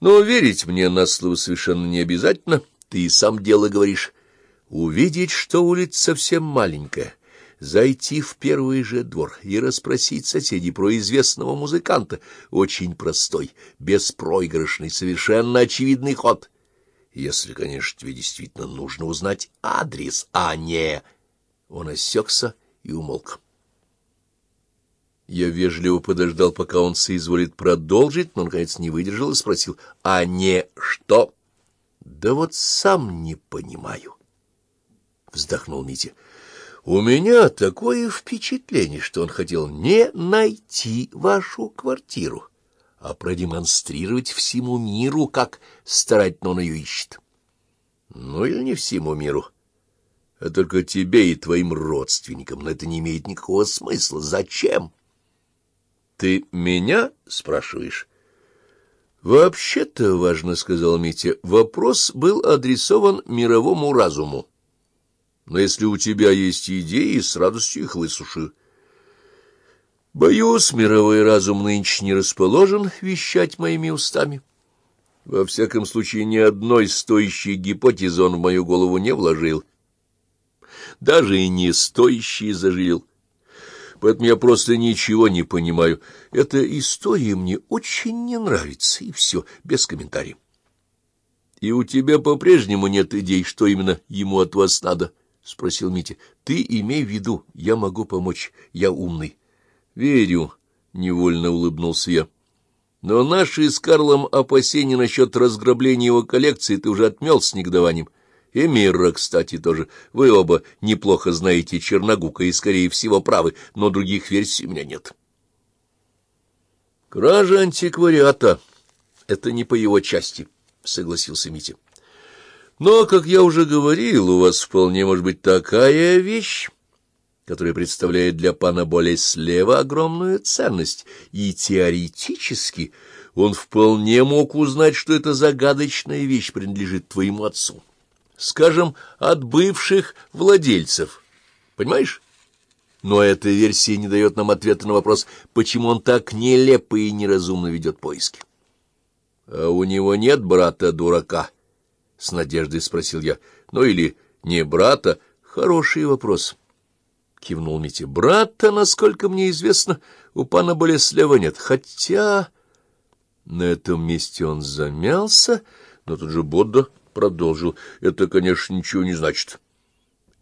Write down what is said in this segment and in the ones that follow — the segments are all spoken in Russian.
Но верить мне на слово совершенно не обязательно. Ты и сам дело говоришь. Увидеть, что улица совсем маленькая, зайти в первый же двор и расспросить соседей про известного музыканта — очень простой, беспроигрышный, совершенно очевидный ход. Если, конечно, тебе действительно нужно узнать адрес, а не... Он осекся и умолк. Я вежливо подождал, пока он соизволит продолжить, но, наконец, не выдержал и спросил, «А не что?» «Да вот сам не понимаю», — вздохнул Митя. «У меня такое впечатление, что он хотел не найти вашу квартиру, а продемонстрировать всему миру, как старательно он ее ищет. Ну или не всему миру» а только тебе и твоим родственникам. Но это не имеет никакого смысла. Зачем? — Ты меня спрашиваешь? — Вообще-то, важно, — сказал Митя, — вопрос был адресован мировому разуму. Но если у тебя есть идеи, с радостью их выслушаю. Боюсь, мировой разум нынче не расположен вещать моими устами. Во всяком случае, ни одной стоящей гипотезы он в мою голову не вложил. Даже и не стоящие зажилил поэтому я просто ничего не понимаю. Эта история мне очень не нравится, и все, без комментариев. — И у тебя по-прежнему нет идей, что именно ему от вас надо? — спросил Митя. — Ты имей в виду, я могу помочь, я умный. — Верю, — невольно улыбнулся я. — Но наши с Карлом опасения насчет разграбления его коллекции ты уже отмел с негодованием. И Мирра, кстати, тоже. Вы оба неплохо знаете Черногука и, скорее всего, правы, но других версий у меня нет. Кража антиквариата — это не по его части, — согласился Митя. Но, как я уже говорил, у вас вполне может быть такая вещь, которая представляет для пана более слева огромную ценность, и теоретически он вполне мог узнать, что эта загадочная вещь принадлежит твоему отцу скажем, от бывших владельцев. Понимаешь? Но эта версия не дает нам ответа на вопрос, почему он так нелепо и неразумно ведет поиски. — А у него нет брата-дурака? — с надеждой спросил я. — Ну или не брата? Хороший вопрос. — кивнул Митя. — Брата, насколько мне известно, у пана Болеслева нет. Хотя... На этом месте он замялся, но тут же Бодда продолжил. — Это, конечно, ничего не значит.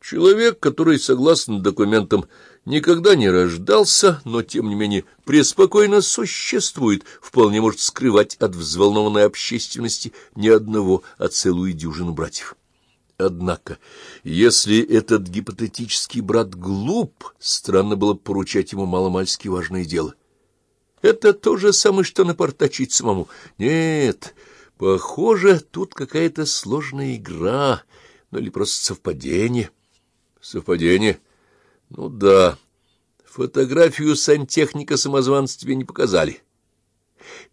Человек, который, согласно документам, никогда не рождался, но, тем не менее, преспокойно существует, вполне может скрывать от взволнованной общественности ни одного, а целую дюжину братьев. Однако, если этот гипотетический брат глуп, странно было поручать ему маломальски важное дело. Это то же самое, что напортачить самому. Нет, Похоже, тут какая-то сложная игра, ну или просто совпадение. Совпадение? Ну да. Фотографию сантехника-самозванца тебе не показали.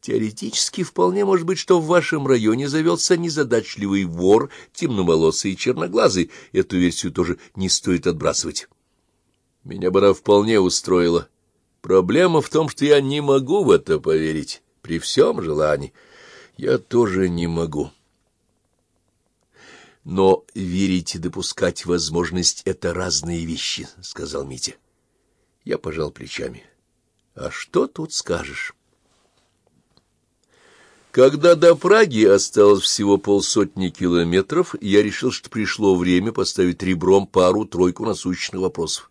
Теоретически вполне может быть, что в вашем районе завелся незадачливый вор, темноволосый и черноглазый. Эту версию тоже не стоит отбрасывать. Меня бы она вполне устроила. Проблема в том, что я не могу в это поверить, при всем желании. Я тоже не могу. Но верить и допускать возможность — это разные вещи, — сказал Митя. Я пожал плечами. А что тут скажешь? Когда до Праги осталось всего полсотни километров, я решил, что пришло время поставить ребром пару-тройку насущных вопросов.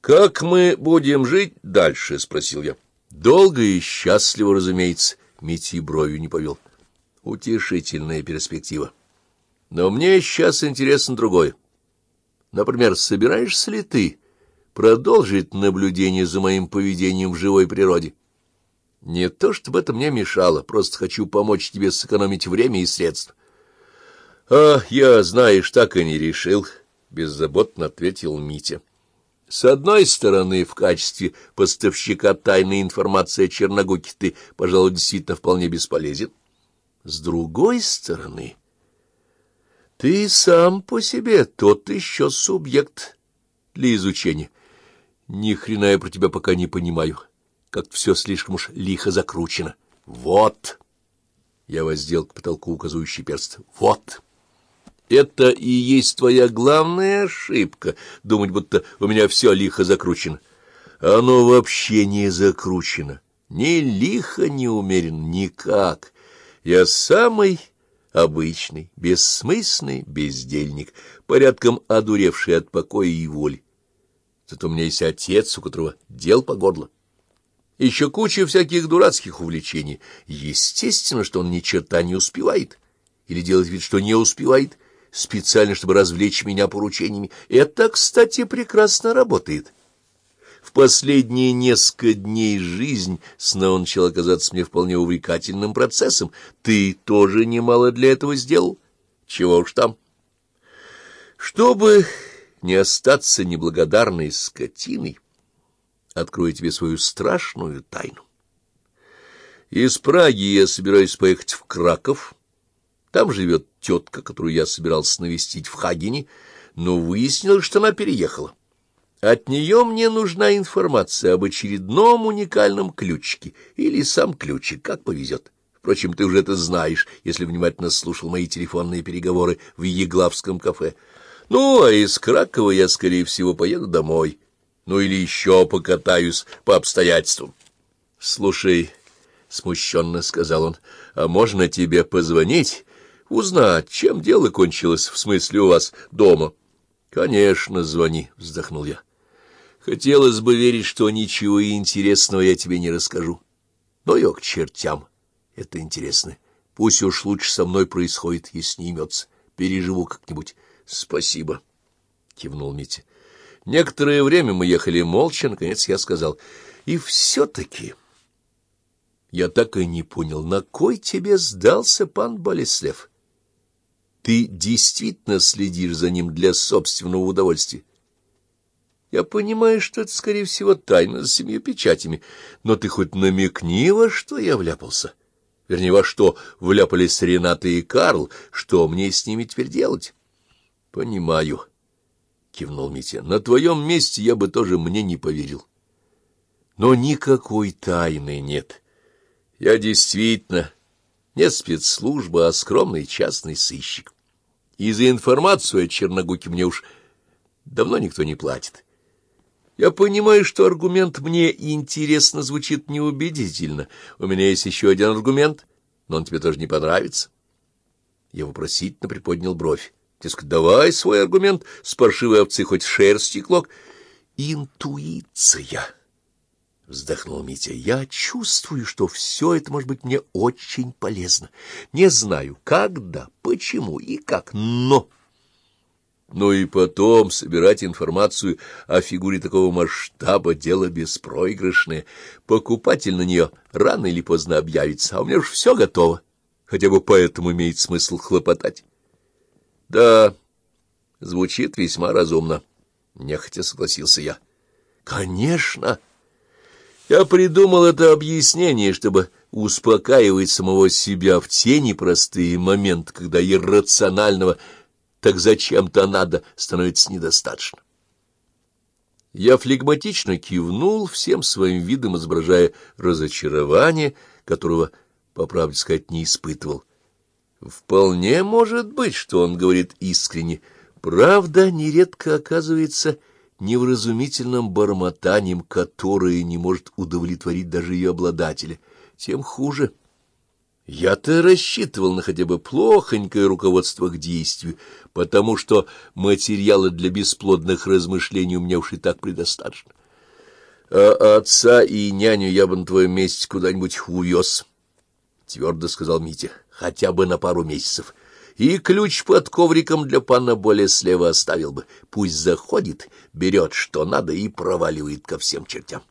«Как мы будем жить дальше?» — спросил я. «Долго и счастливо, разумеется». Митя бровью не повел. Утешительная перспектива. Но мне сейчас интересно другое. Например, собираешься ли ты продолжить наблюдение за моим поведением в живой природе? Не то, чтобы это мне мешало, просто хочу помочь тебе сэкономить время и средства. — А я, знаешь, так и не решил, — беззаботно ответил Митя. С одной стороны, в качестве поставщика тайной информации о Черногуке ты, пожалуй, действительно вполне бесполезен. С другой стороны, ты сам по себе тот еще субъект для изучения. Ни хрена я про тебя пока не понимаю, как все слишком уж лихо закручено. Вот! Я воздел к потолку указующий перст. Вот! Это и есть твоя главная ошибка, думать, будто у меня все лихо закручено. Оно вообще не закручено. Ни лихо не умерен, никак. Я самый обычный, бессмысленный бездельник, порядком одуревший от покоя и воли. Зато у меня есть отец, у которого дел по горло. Еще куча всяких дурацких увлечений. Естественно, что он ни черта не успевает. Или делает вид, что не успевает, специально, чтобы развлечь меня поручениями. Это, кстати, прекрасно работает. В последние несколько дней жизнь снова начала казаться мне вполне увлекательным процессом. Ты тоже немало для этого сделал. Чего уж там. Чтобы не остаться неблагодарной скотиной, открою тебе свою страшную тайну. Из Праги я собираюсь поехать в Краков. Там живет тетка, которую я собирался навестить в Хагене, но выяснилось, что она переехала. От нее мне нужна информация об очередном уникальном ключике или сам ключик, как повезет. Впрочем, ты уже это знаешь, если внимательно слушал мои телефонные переговоры в Еглавском кафе. Ну, а из Кракова я, скорее всего, поеду домой. Ну, или еще покатаюсь по обстоятельствам. — Слушай, — смущенно сказал он, — а можно тебе позвонить, узнать, чем дело кончилось, в смысле у вас дома? — Конечно, звони, — вздохнул я. Хотелось бы верить, что ничего интересного я тебе не расскажу. Но я к чертям. Это интересно. Пусть уж лучше со мной происходит, если не имется. Переживу как-нибудь. Спасибо, — кивнул Митя. Некоторое время мы ехали молча, наконец я сказал. И все-таки... Я так и не понял, на кой тебе сдался пан Болеслев? Ты действительно следишь за ним для собственного удовольствия? Я понимаю, что это, скорее всего, тайна за семью печатями, но ты хоть намекни, во что я вляпался. Вернее, во что вляпались Рената и Карл, что мне с ними теперь делать? — Понимаю, — кивнул Митя. — На твоем месте я бы тоже мне не поверил. Но никакой тайны нет. Я действительно не спецслужба, а скромный частный сыщик. И за информацию о Черногуке мне уж давно никто не платит. — я понимаю, что аргумент мне интересно звучит неубедительно. У меня есть еще один аргумент, но он тебе тоже не понравится. Я вопросительно приподнял бровь. Дескать, давай свой аргумент, с паршивой овцы хоть шерсти клок. Интуиция, — вздохнул Митя, — я чувствую, что все это может быть мне очень полезно. Не знаю, когда, почему и как, но... Но и потом собирать информацию о фигуре такого масштаба — дело беспроигрышное. Покупатель на нее рано или поздно объявится, а у меня уж все готово. Хотя бы поэтому имеет смысл хлопотать. — Да, звучит весьма разумно, — нехотя согласился я. — Конечно! Я придумал это объяснение, чтобы успокаивать самого себя в те непростые моменты, когда иррационального так зачем-то надо, становится недостаточно. Я флегматично кивнул, всем своим видом изображая разочарование, которого, по правде сказать, не испытывал. Вполне может быть, что он говорит искренне. Правда нередко оказывается невразумительным бормотанием, которое не может удовлетворить даже ее обладателя. Тем хуже — я-то рассчитывал на хотя бы плохонькое руководство к действию, потому что материала для бесплодных размышлений у меня уж и так предостаточно. А отца и няню я бы на твоем месте куда-нибудь увез, — твердо сказал Митя, — хотя бы на пару месяцев. И ключ под ковриком для пана более слева оставил бы. Пусть заходит, берет что надо и проваливает ко всем чертям.